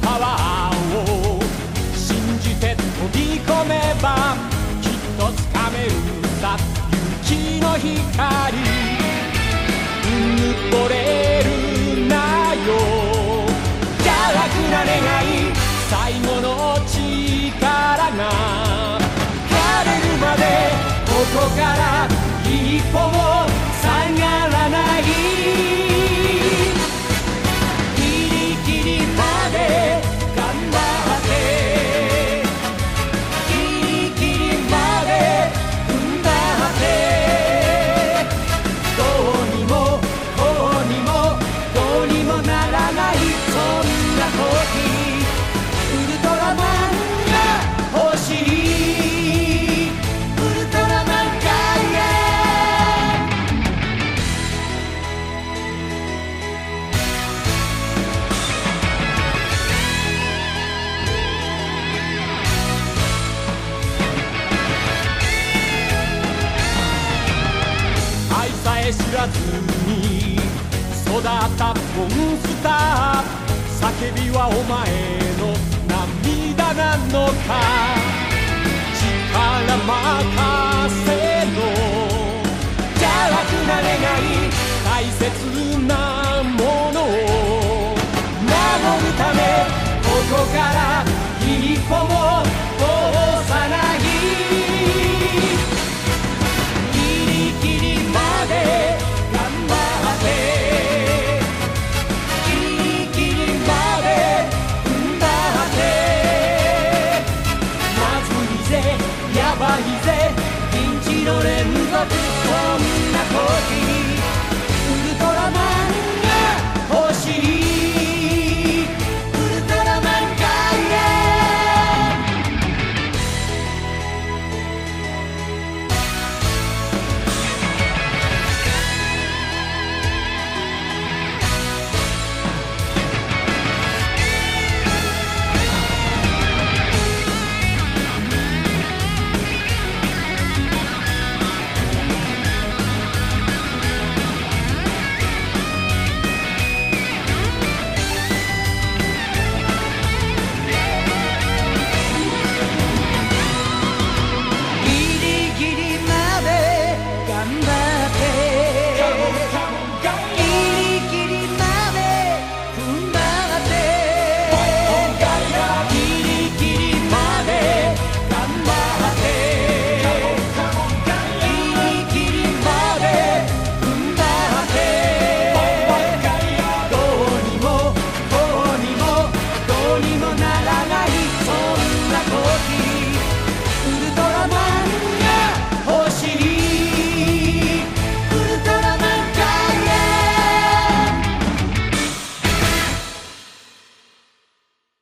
パワーを信じて飛びこめばきっとつかめるんだ勇きの光うぬぼれここから一歩もらずに育ったモンスター。叫びはお前の涙なのか。力任せの邪悪な願い大切なものを。守るためここから